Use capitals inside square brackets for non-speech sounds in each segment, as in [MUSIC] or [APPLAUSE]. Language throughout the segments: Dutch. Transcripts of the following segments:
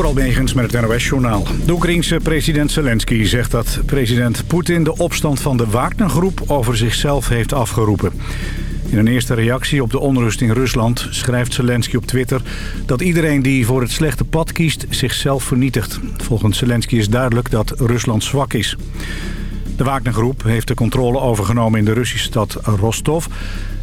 Door Almegens met het NOS-journaal. De Oekraïense president Zelensky zegt dat president Poetin de opstand van de Wagner-groep over zichzelf heeft afgeroepen. In een eerste reactie op de onrust in Rusland schrijft Zelensky op Twitter... dat iedereen die voor het slechte pad kiest zichzelf vernietigt. Volgens Zelensky is duidelijk dat Rusland zwak is. De Wagner-groep heeft de controle overgenomen in de Russische stad Rostov...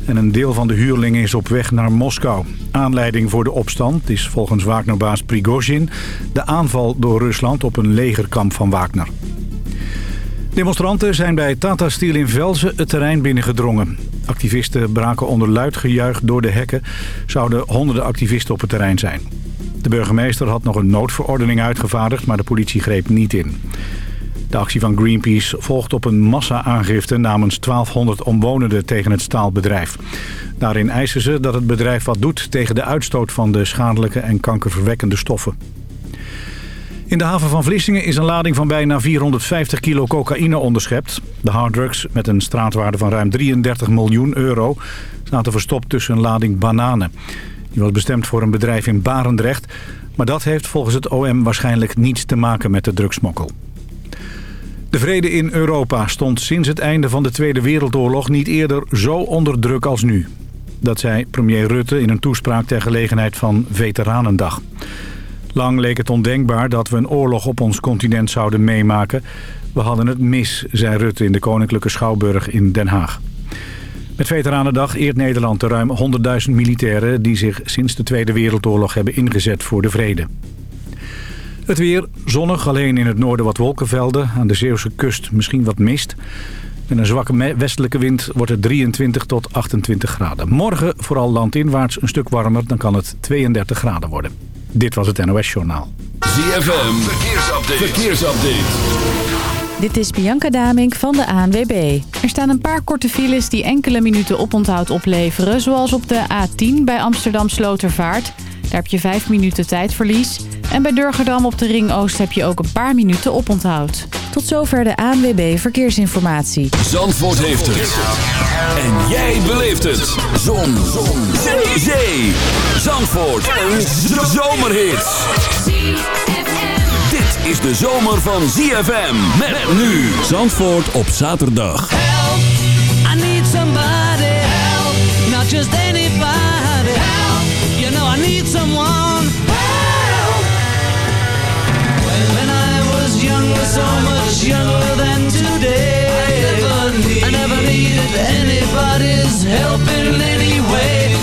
en een deel van de huurlingen is op weg naar Moskou. Aanleiding voor de opstand is volgens Wagnerbaas Prigozhin... de aanval door Rusland op een legerkamp van Wagner. Demonstranten zijn bij Tata Steel in Velzen het terrein binnengedrongen. Activisten braken onder luid gejuich door de hekken. Zouden honderden activisten op het terrein zijn. De burgemeester had nog een noodverordening uitgevaardigd, maar de politie greep niet in. De actie van Greenpeace volgt op een massa-aangifte namens 1200 omwonenden tegen het staalbedrijf. Daarin eisen ze dat het bedrijf wat doet tegen de uitstoot van de schadelijke en kankerverwekkende stoffen. In de haven van Vlissingen is een lading van bijna 450 kilo cocaïne onderschept. De harddrugs met een straatwaarde van ruim 33 miljoen euro zaten verstopt tussen een lading bananen. Die was bestemd voor een bedrijf in Barendrecht, maar dat heeft volgens het OM waarschijnlijk niets te maken met de drugsmokkel. De vrede in Europa stond sinds het einde van de Tweede Wereldoorlog niet eerder zo onder druk als nu. Dat zei premier Rutte in een toespraak ter gelegenheid van Veteranendag. Lang leek het ondenkbaar dat we een oorlog op ons continent zouden meemaken. We hadden het mis, zei Rutte in de Koninklijke Schouwburg in Den Haag. Met Veteranendag eert Nederland de ruim 100.000 militairen... die zich sinds de Tweede Wereldoorlog hebben ingezet voor de vrede. Het weer zonnig, alleen in het noorden wat wolkenvelden. Aan de Zeeuwse kust misschien wat mist. Met een zwakke westelijke wind wordt het 23 tot 28 graden. Morgen vooral landinwaarts een stuk warmer, dan kan het 32 graden worden. Dit was het NOS Journaal. ZFM, verkeersupdate. verkeersupdate. Dit is Bianca Damink van de ANWB. Er staan een paar korte files die enkele minuten oponthoud opleveren... zoals op de A10 bij Amsterdam Slotervaart... Daar heb je 5 minuten tijdverlies. En bij Durgerdam op de Ring Oost heb je ook een paar minuten oponthoud. Tot zover de ANWB Verkeersinformatie. Zandvoort heeft het. En jij beleeft het. Zon. Zon. Zee. Zee. Zandvoort. Een zomerhit. Dit is de zomer van ZFM. Met nu. Zandvoort op zaterdag. Need someone. Help. When I was younger, so much younger than today. I never, need, I never needed anybody's help in any way.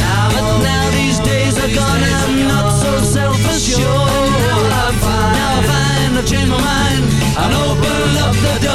Now, but now these days are gone, I'm not so self-assured. Now I find, now I find I've changed my mind and open up the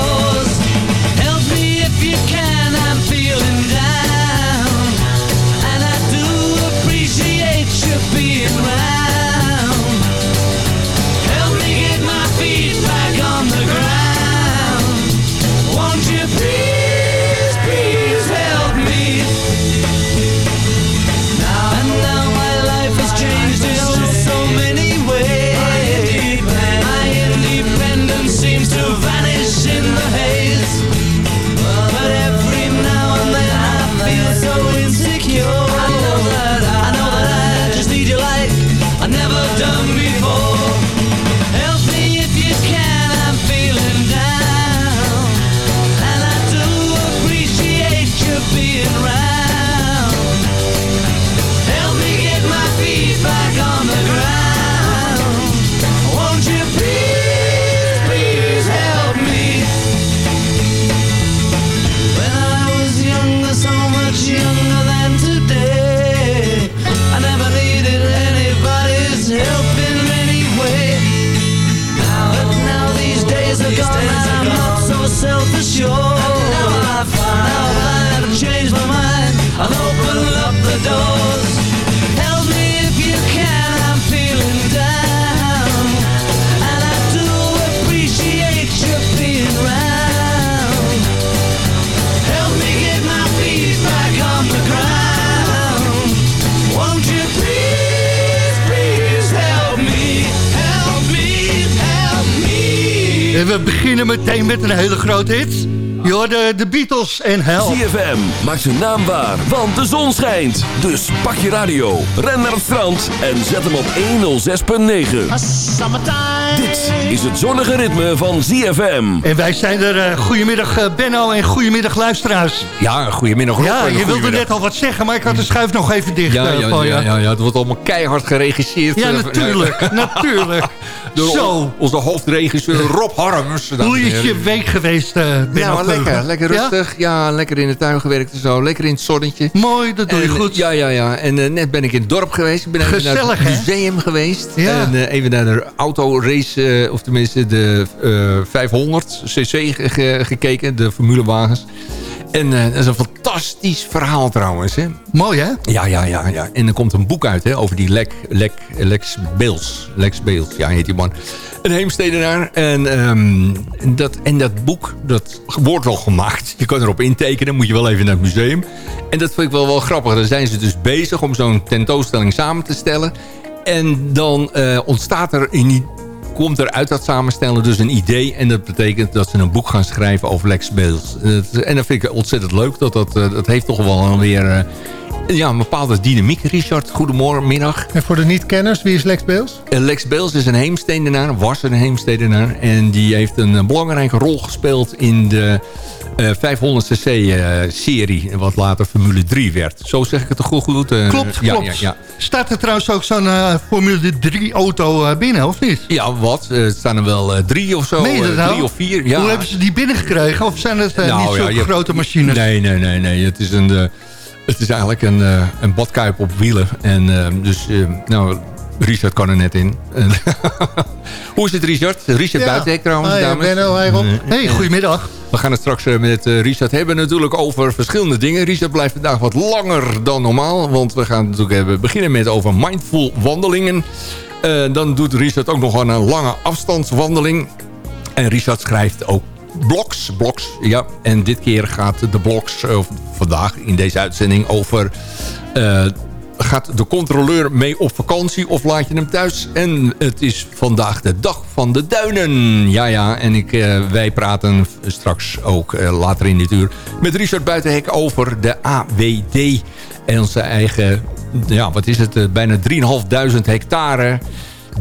En we beginnen meteen met een hele grote hit. Je hoorde de Beatles en Hell. ZFM maakt zijn naam waar, want de zon schijnt. Dus pak je radio, ren naar het strand en zet hem op 106.9. Dit is het zonnige ritme van ZFM. En wij zijn er. eh, goedemiddag eh, Benno en goedemiddag luisteraars. Ja, goedemiddag Rob. Ja, je wilde net al wat zeggen, maar ik had de schuif nog even dicht Ja, eh, ja, ja, ja, ja, het wordt allemaal keihard geregisseerd. Ja, natuurlijk, [LAUGHS] natuurlijk. [LAUGHS] Door Zo, onze hoofdregisseur Rob Harms. hoe is je week geweest, eh Benno? Ja, maar lekker. Lekker rustig. Ja? lekker in de tuin gewerkt en zo. Lekker in het zonnetje. Mooi, dat doe je En, goed. Ja, ja, ja. En net ben ik in het dorp geweest. Ik ben even naar het museum geweest. Ja. En eh, even naar de autorace, eh, of tenminste de eh 500 cc ge- ge- gekeken. De formulewagens. En eh, dat is een fantastisch verhaal trouwens. Hè? Mooi, hè? Ja, ja, ja, ja. En er komt een boek uit hè, over die Lek, Lek, Lex Beels. Lex Beels, ja, heet die man. Een heemstedenaar. En, ehm, dat, en dat boek, dat wordt al gemaakt. Je kan erop intekenen, moet je wel even naar het museum. En dat vind ik wel wel grappig. Dan zijn ze dus bezig om zo'n tentoonstelling samen te stellen. En dan eh, ontstaat er in die komt er uit dat samenstellen dus een idee. En dat betekent dat ze een boek gaan schrijven over Lex Beels. En dat- En dat vind ik ontzettend leuk. Dat, dat, eh, dat heeft toch wel weer eh, ja, een bepaalde dynamiek. Richard, goedemorgen, middag. En voor de niet-kenners, wie is Lex Beels? Eh, Lex Beels is een heemstedenaar, was een heemstedenaar. En die heeft een eh, belangrijke rol gespeeld in de eh 500cc-serie. wat later Formule 3 werd. Zo zeg ik het toch goed? goed eh, Klopt, ja, klopt. Ja, ja. Staat er trouwens ook zo'n eh, Formule 3-auto eh, binnen, of niet? ja, wat? Eh, Het staan er wel eh, drie of zo. Dat eh, nou? Drie of vier. Ja. Hoe hebben ze die binnengekregen? Of zijn het eh, Nou, niet je hebt- grote machines? Nee, nee, nee. nee. Het, is een, eh, het is eigenlijk een, eh, een badkuip op wielen. En eh, dus, eh, nou, Richard kan er net in. [LAUGHS] Hoe is het, Richard? Richard Buitenhek trouwens, Hi, dames. Benno, hey, goedemiddag. We gaan het straks eh, met eh, Richard hebben natuurlijk over verschillende dingen. Richard blijft vandaag wat langer dan normaal. Want we gaan natuurlijk hebben, beginnen met over mindful wandelingen. Eh, dan doet Richard ook nog een lange afstandswandeling. En Richard schrijft ook blogs. blogs ja. En dit keer gaat de blogs, eh, vandaag in deze uitzending, over... eh, gaat de controleur mee op vakantie of laat je hem thuis? En het is vandaag de dag van de duinen. Ja, ja, en ik, eh, wij praten straks ook eh, later in dit uur... met Richard Buitenhek over de AWD. En onze eigen, ja, wat is het, eh, bijna 3.500 hectare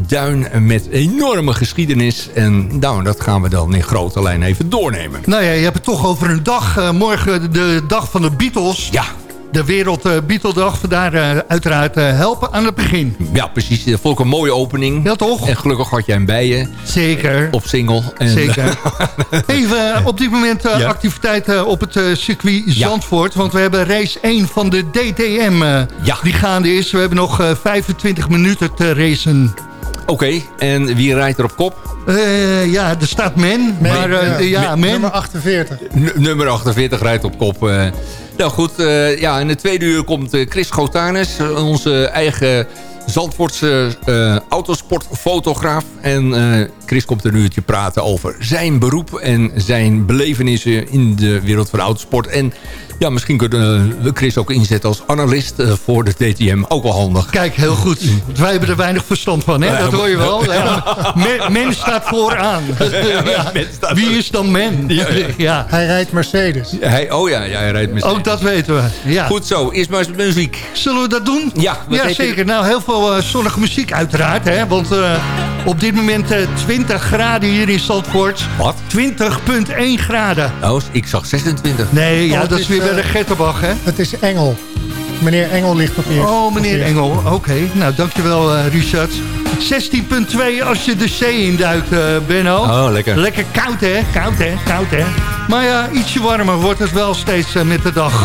duin met enorme geschiedenis. En nou, dat gaan we dan in grote lijn even doornemen. Nou ja, je hebt het toch over een dag. morgen de dag van de Beatles. Ja, De Wereld uh, Beatledag. Vandaar eh, uiteraard eh, helpen aan het begin. ja precies. Dat vond ik een mooie opening. Ja, toch? En gelukkig had jij hem bij je Zeker. op single. En, Zeker. [LAUGHS] Even eh, op dit moment eh, Ja. activiteiten op het eh, circuit Ja. Zandvoort. Want we hebben race 1 van de DTM eh, Ja. die gaande is. We hebben nog eh, 25 minuten te racen. Oké, en wie rijdt er op kop? Eh, ja, er staat men. maar eh, ja. men. Nummer 48. N- nummer 48 rijdt op kop. eh. Nou goed, eh, ja, in de tweede uur komt eh, Chris Gotanes, eh, onze eigen Zandvoortse eh, autosportfotograaf. En eh, Chris komt een uurtje praten over zijn beroep en zijn belevenissen in de wereld van autosport. En ja, misschien kunnen we Chris ook inzetten als analist eh, voor de DTM. Ook wel handig. Kijk, heel goed. Want wij hebben er weinig verstand van, hè? dat hoor je wel. Ja. Men, men staat vooraan. [LAUGHS] Ja. Wie is dan men? Ja. Hij rijdt Mercedes. Hij, oh ja, ja, hij rijdt met Ook dat weten we. Ja. Goed zo, eerst maar eens muziek. Zullen we dat doen? Ja, ja je- zeker. Nou, heel veel eh, zonnige muziek uiteraard. Hè? Want eh, op dit moment eh 20 graden hier in Zandvoort. Wat? 20,1 graden. Oh, ik zag 26. Nee, ja, Oh, dat is is, weer bij eh, de Getterbach, hè? Het is Engel. Meneer Engel ligt op eerst. Oh, meneer. Engel. Oké, nou dankjewel uh, Richard. 16,2 als je de zee induikt, uh, Benno. Oh, lekker. Lekker koud, hè? Koud, hè? Koud, hè? Maar ja, ietsje warmer wordt het wel steeds uh, met de dag.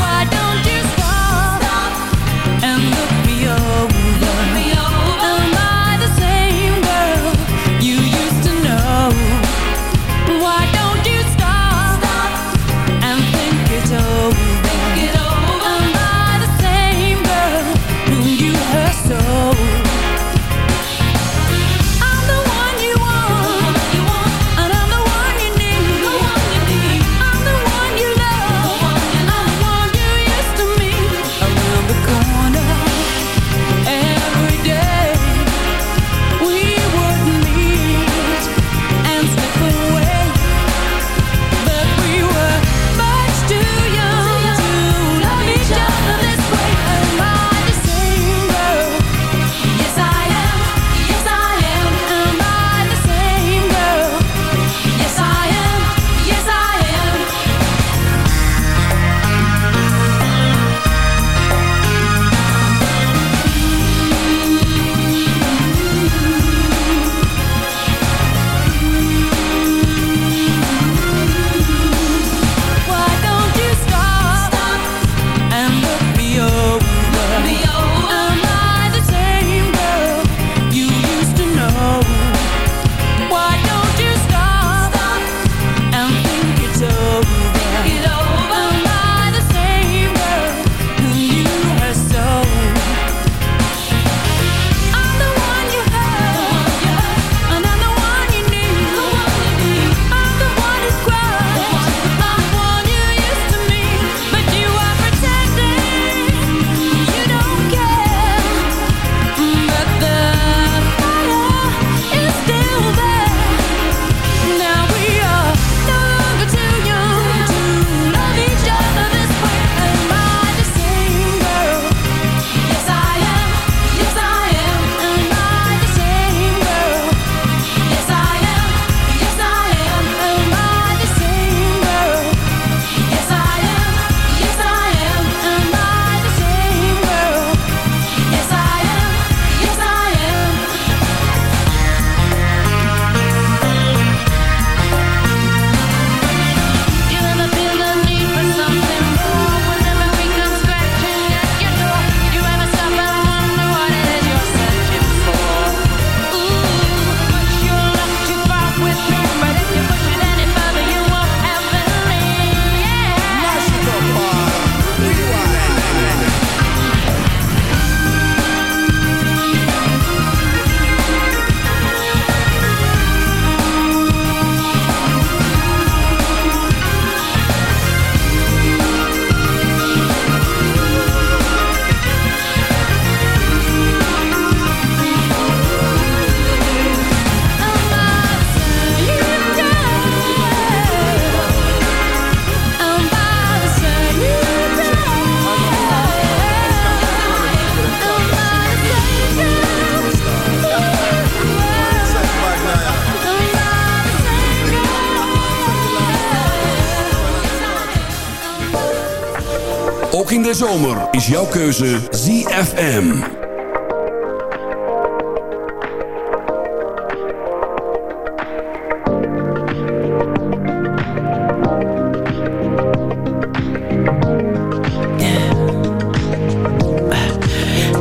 Zomer is jouw keuze ZFM.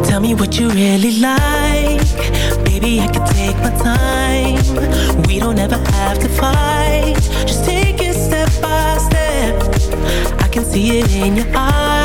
Tell me what you really like. Baby, I can take my time. We don't ever have to fight. Just take it step by step. I can see it in your eyes.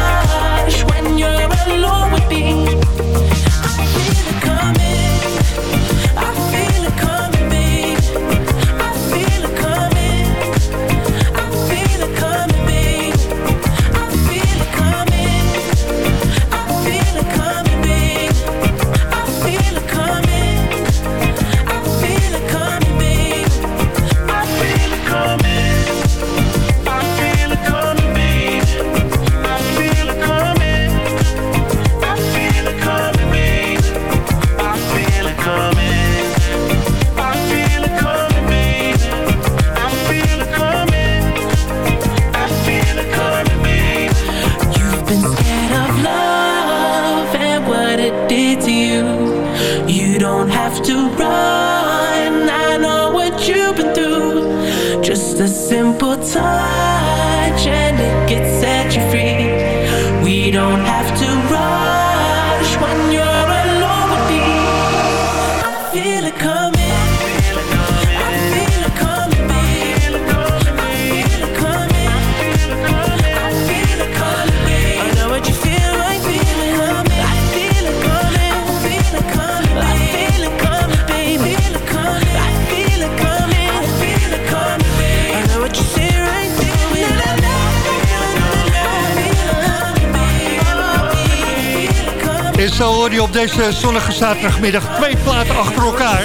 deze zonnige zaterdagmiddag twee platen achter elkaar.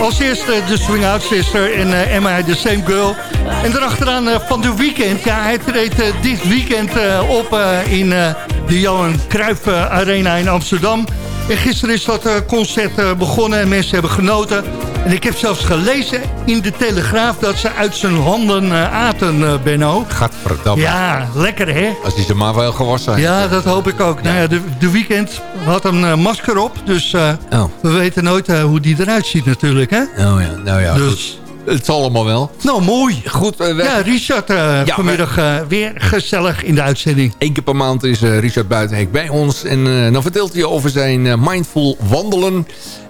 Als eerste de Swing Out Sister en eh, Am I The Same Girl. En daarachteraan eh, van de weekend. Ja, hij treedt eh, dit weekend eh, op eh, in eh, de Johan Cruijff eh, Arena in Amsterdam. En gisteren is dat eh, concert eh, begonnen en mensen hebben genoten. En ik heb zelfs gelezen in de Telegraaf dat ze uit zijn handen eh, aten, eh, Benno. Gadverdamme. Ja, lekker hè? Als die ze maar wel gewassen heeft. Ja, dat hoop ik ook. Nou ja, de, de weekend had een eh, masker op, dus Oh. we weten nooit hoe die eruit ziet natuurlijk, hè? Oh ja, nou ja. Dus-. Het zal allemaal wel. Nou, mooi. Goed, wij- Ja, Richard, Ja, vanmiddag weer gezellig in de uitzending. Eén keer per maand is Richard Buitenhek bij ons. En dan vertelt hij over zijn mindful wandelen.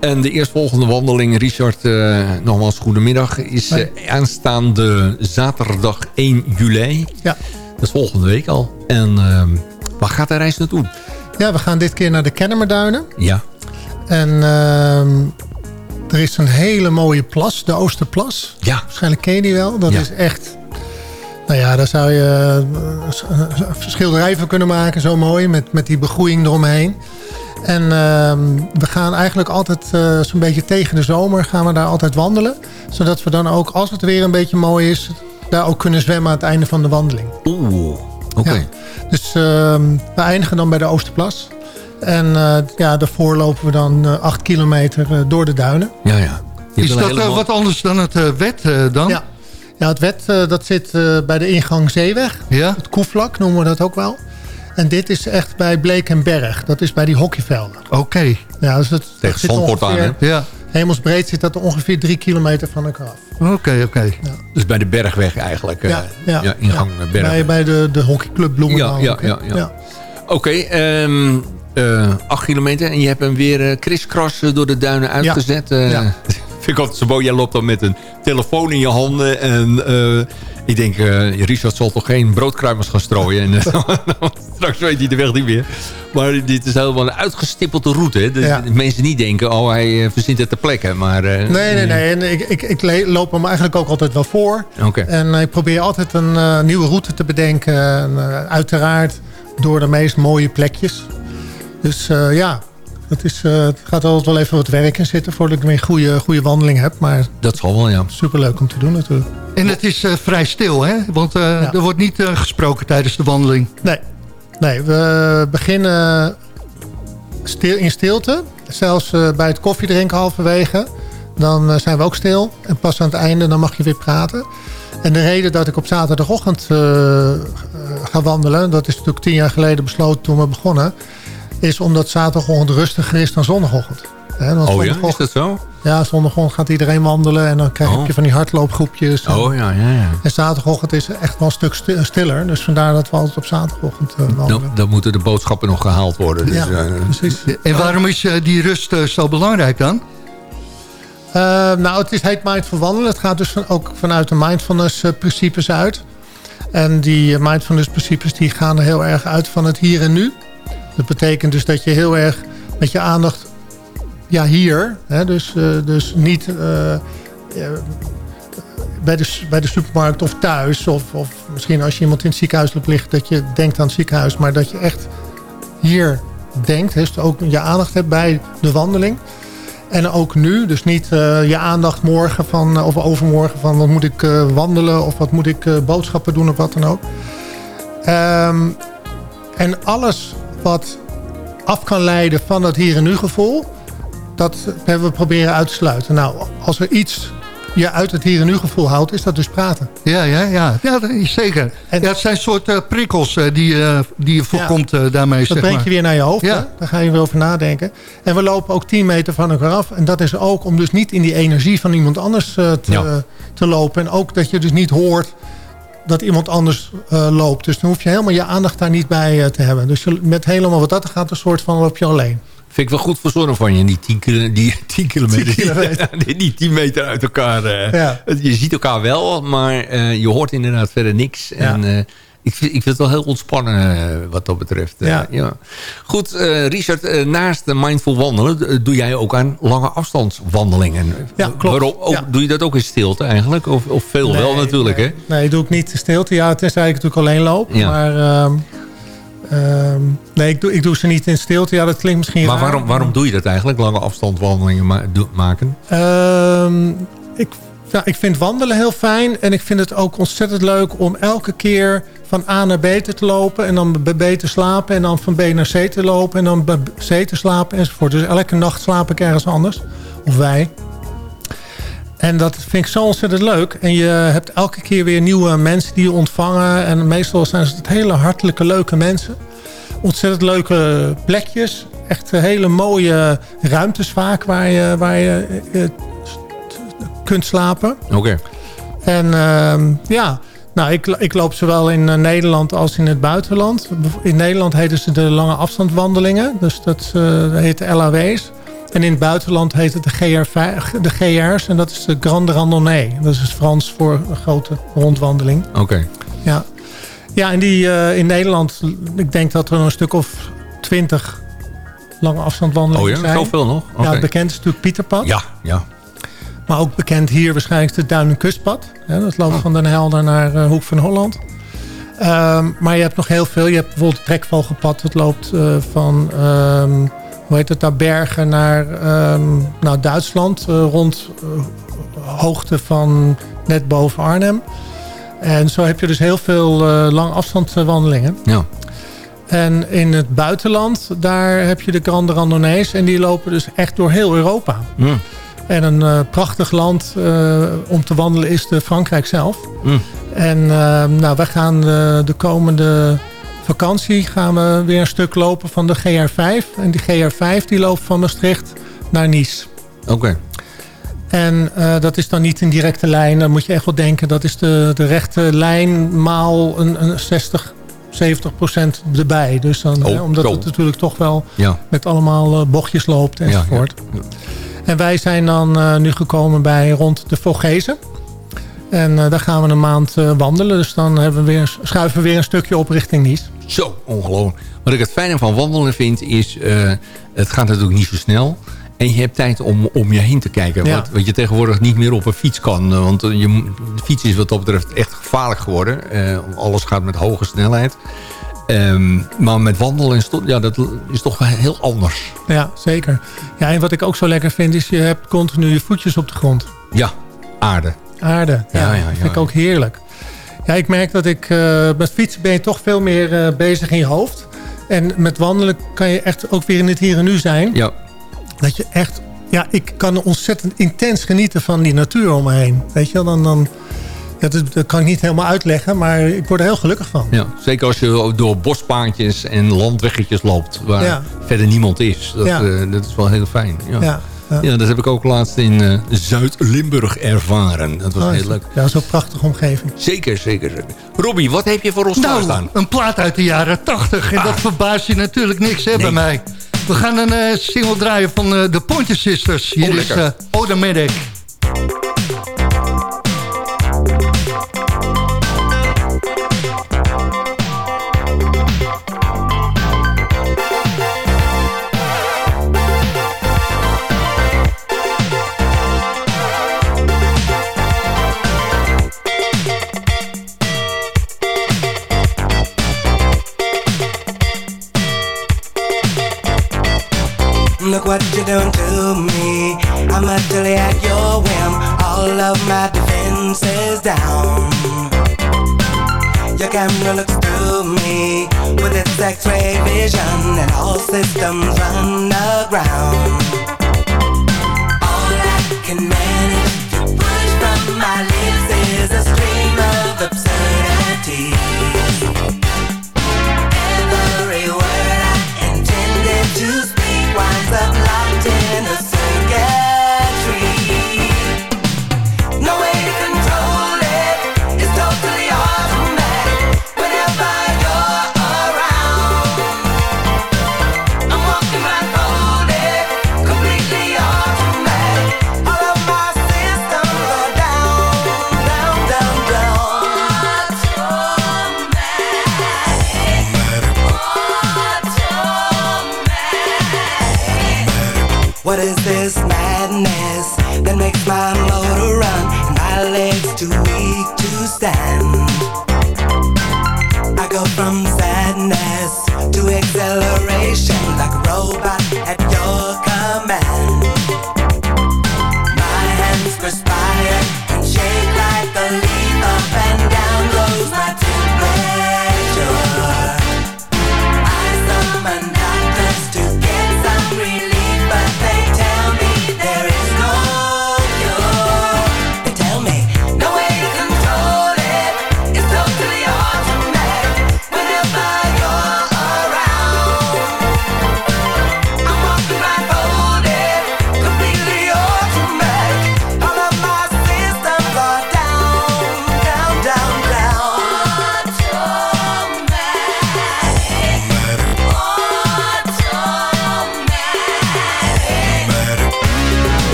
En de eerstvolgende wandeling, Richard, eh, nogmaals goedemiddag... is eh, aanstaande zaterdag 1 juli. Ja. Dat is volgende week al. En ehm, waar gaat de reis naartoe? Ja, we gaan dit keer naar de Kennemerduinen. Ja. En ehm, er is een hele mooie plas, de Oosterplas. Ja. Waarschijnlijk ken je die wel. Dat Ja. is echt... Nou ja, daar zou je eh, een schilderij van kunnen maken. Zo mooi, met, met die begroeiing eromheen. En ehm, we gaan eigenlijk altijd eh, zo'n beetje tegen de zomer gaan we daar altijd wandelen. Zodat we dan ook, als het weer een beetje mooi is... daar ook kunnen zwemmen aan het einde van de wandeling. Oeh, oké. Ja. Dus ehm, we eindigen dan bij de Oosterplas. En eh, ja, daarvoor lopen we dan eh, acht kilometer eh, door de duinen. Ja, ja. Is dat wat anders dan het wet dan? Ja. Ja, het wet dat zit eh, bij de ingang Zeeweg. Ja? Het koevlak noemen we dat ook wel. En dit is echt bij Bleek en Berg. Dat is bij die hockeyvelden. Oké. Ja, dus het, Tegen dat zit Zandvoort aan, ongeveer- hè? Ja. Hemelsbreed zit dat ongeveer drie kilometer van elkaar af. Oké, oké. Dus bij de Bergweg eigenlijk. eh, ja, ingang ja. Bergweg. Bij, bij de, de hockeyclub Bloemendaal. Ja, ja, ja, ja. Oké, ehm, eh, acht kilometer. En je hebt hem weer eh kriskras eh, door de duinen uitgezet. eh. Ja. [LAUGHS] Vind ik altijd zo mooi. Jij loopt dan met een telefoon in je handen. En eh, ik denk, eh Richard zal toch geen broodkruimers gaan strooien. En, [LAUGHS] straks weet hij de weg niet meer. Maar dit is helemaal een uitgestippelde route. Hè? Dus Ja. mensen niet denken, oh hij eh, verzint het ter plekke. Maar, Nee, nee, nee. En ik, ik, loop hem eigenlijk ook altijd wel voor. Oké. En ik probeer altijd een nieuwe route te bedenken. En, uiteraard door de meest mooie plekjes. Dus ja, het, is, eh, het gaat altijd wel even wat werk in zitten... voordat ik weer een goede, goede wandeling heb. Maar Dat zal wel, ja. superleuk om te doen natuurlijk. En het is eh, vrij stil, hè? Want eh, Ja. er wordt niet eh, gesproken tijdens de wandeling. Nee, nee we beginnen stil, in stilte. Zelfs eh, bij het koffiedrinken halverwege. Dan zijn we ook stil. En pas aan het einde dan mag je weer praten. En de reden dat ik op zaterdagochtend eh, eh, ga wandelen... dat is natuurlijk tien jaar geleden besloten toen we begonnen... is omdat zaterdagochtend rustiger is dan zondagochtend. Hè, want Oh ja, is dat zo? Ja, zondagochtend gaat iedereen wandelen... en dan krijg Oh. je van die hardloopgroepjes. En- Oh ja, ja, ja. En zaterdagochtend is echt wel een stuk sti- stiller. Dus vandaar dat we altijd op zaterdagochtend eh, wandelen. Dan, dan moeten de boodschappen nog gehaald worden. Dus, Ja, eh, precies. En waarom is eh, die rust eh, zo belangrijk dan? Eh, nou, het is, heet mindful wandelen. Het gaat dus van, ook vanuit de mindfulness eh, principes uit. En die eh, mindfulness principes die gaan er heel erg uit van het hier en nu. Dat betekent dus dat je heel erg met je aandacht... Ja, hier. Hè, dus, eh, dus niet eh, eh, bij, de, bij de supermarkt of thuis. Of, of misschien als je iemand in het ziekenhuis laat liggen... dat je denkt aan het ziekenhuis. Maar dat je echt hier denkt. Dus ook je aandacht hebt bij de wandeling. En ook nu, dus niet je aandacht morgen van, of overmorgen van wat moet ik wandelen of wat moet ik boodschappen doen of wat dan ook. Ehm, en alles wat af kan leiden van dat hier en nu gevoel, dat hebben we proberen uit te sluiten. Nou, als er iets je uit het hier en nu gevoel houdt, is dat dus praten. Ja, ja, ja. ja zeker. En- ja, het zijn soort eh, prikkels eh, die, eh, die je voorkomt daarmee, Dat brengt je weer naar je hoofd. Ja. Daar ga je weer over nadenken. En we lopen ook 10 meter van elkaar af. En dat is ook om dus niet in die energie van iemand anders te, Ja. te lopen. En ook dat je dus niet hoort dat iemand anders eh, loopt. Dus dan hoef je helemaal je aandacht daar niet bij eh, te hebben. Dus je, met helemaal wat dat gaat, een soort van loop je alleen. Vind ik wel goed verzonnen van je, die 10 kilo, die [LAUGHS] 10 kilometer. 10 kilometer. [LAUGHS] Die, die 10 meter uit elkaar. eh. Ja. Je ziet elkaar wel, maar je hoort inderdaad verder niks. En ik, vind, ik vind het wel heel ontspannen eh, wat dat betreft. Eh, Ja. ja. Goed, eh, Richard, naast de mindful wandelen... doe jij ook aan lange afstandswandelingen. Ja, klopt. Waarom, ook, Ja. Doe je dat ook in stilte eigenlijk? Of, of veel wel natuurlijk, nee. hè? Nee, doe ik niet te stilte. Ja, tenzij ik natuurlijk alleen loop. Ja. Maar ehm, ehm, nee, ik doe, ik doe ze niet in stilte. Ja, dat klinkt misschien Maar raar. waarom, waarom doe je dat eigenlijk? Lange afstandswandelingen ma maken? Ehm, ik, ja, ik vind wandelen heel fijn. En ik vind het ook ontzettend leuk om elke keer van A naar B te lopen. En dan bij B te slapen. En dan van B naar C te lopen. En dan bij C te slapen enzovoort. Dus elke nacht slaap ik ergens anders. Of wij. En dat vind ik zo ontzettend leuk. En je hebt elke keer weer nieuwe mensen die je ontvangen. En meestal zijn het hele hartelijke, leuke mensen. Ontzettend leuke plekjes. Echt hele mooie ruimtes vaak waar je, waar je eh, kunt slapen. Oké. En ehm, ja, nou, ik, ik loop zowel in eh, Nederland als in het buitenland. In Nederland heten ze de lange afstandwandelingen. Dus dat eh, heet de LAW's. En in het buitenland heet het de, GR, de GR's. En dat is de Grande Randonnée. Dat is het Frans voor een grote rondwandeling. Oké. Ja, ja en die eh, in Nederland... Ik denk dat er een stuk of twintig lange afstandwandelingen Oh ja, zijn. zoveel nog? Ja, het bekend is natuurlijk Pieterpad. Ja, ja. Maar ook bekend hier waarschijnlijk de Duin- en Kustpad. Ja, dat loopt Oh. van Den Helder naar eh, Hoek van Holland. Ehm, maar je hebt nog heel veel. Je hebt bijvoorbeeld het trekvalgenpad. Dat loopt eh, van ehm, hoe heet het, daar Bergen naar ehm, nou, Duitsland. eh, rond hoogte van net boven Arnhem. En zo heb je dus heel veel lang afstandwandelingen. ja. En in het buitenland, daar heb je de Grande Randonnees. En die lopen dus echt door heel Europa. Mm. En een eh, prachtig land eh, om te wandelen is de Frankrijk zelf. Mm. En eh, nou, wij gaan de komende vakantie gaan we weer een stuk lopen van de GR5. En die GR5 die loopt van Maastricht naar Nice. Oké. En dat is dan niet een directe lijn. Dan moet je echt wel denken, dat is de, de rechte lijn maal een, een 60, 70 procent erbij. Dus dan, Oh, hè, omdat het natuurlijk toch wel Ja. met allemaal bochtjes loopt Ja, enzovoort. ja. En wij zijn dan eh, nu gekomen bij rond de Vogezen. En eh, daar gaan we een maand eh, wandelen. Dus dan hebben we weer, schuiven we weer een stukje op richting Nice. Zo, ongelooflijk. Wat ik het fijne van wandelen vind is... het gaat natuurlijk niet zo snel. En je hebt tijd om om je heen te kijken. Ja. Wat, wat je tegenwoordig niet meer op een fiets kan. Want je, de fiets is wat dat betreft echt gevaarlijk geworden. Alles gaat met hoge snelheid. Ehm, maar met wandelen is, toch- ja, dat is toch wel heel anders. Ja, zeker. Ja, en wat ik ook zo lekker vind is... je hebt continu je voetjes op de grond. Ja, aarde. Aarde. Ja, Ja, ja, dat vind ik ook heerlijk. Ja, ik merk dat ik... eh, met fietsen ben je toch veel meer eh, bezig in je hoofd. En met wandelen kan je echt ook weer in het hier en nu zijn. Ja, Dat je echt... Ja, ik kan ontzettend intens genieten van die natuur om me heen. Weet je wel, dan... dan ja, dat, dat kan ik niet helemaal uitleggen, maar ik word er heel gelukkig van. ja, zeker als je door bospaadjes en landweggetjes loopt... waar Ja. verder niemand is. Dat, Ja. eh, dat is wel heel fijn. Ja. Ja, ja. Ja, dat heb ik ook laatst in eh, Zuid-Limburg ervaren. Dat was Oh, heel leuk. Ja, dat is ook een prachtige omgeving. Zeker, zeker, zeker. Robbie, wat heb je voor ons Nou, klaarstaan? een plaat uit de jaren 80. En dat verbaast je natuurlijk niks hè, bij mij. We gaan een eh, single draaien van eh, de Pointer Sisters. Hier Oh, is lekker. eh Automatic. What you're doing to me. I'm utterly at your whim. All of my defenses down. Your camera looks through me with its X-ray vision, and all systems run aground.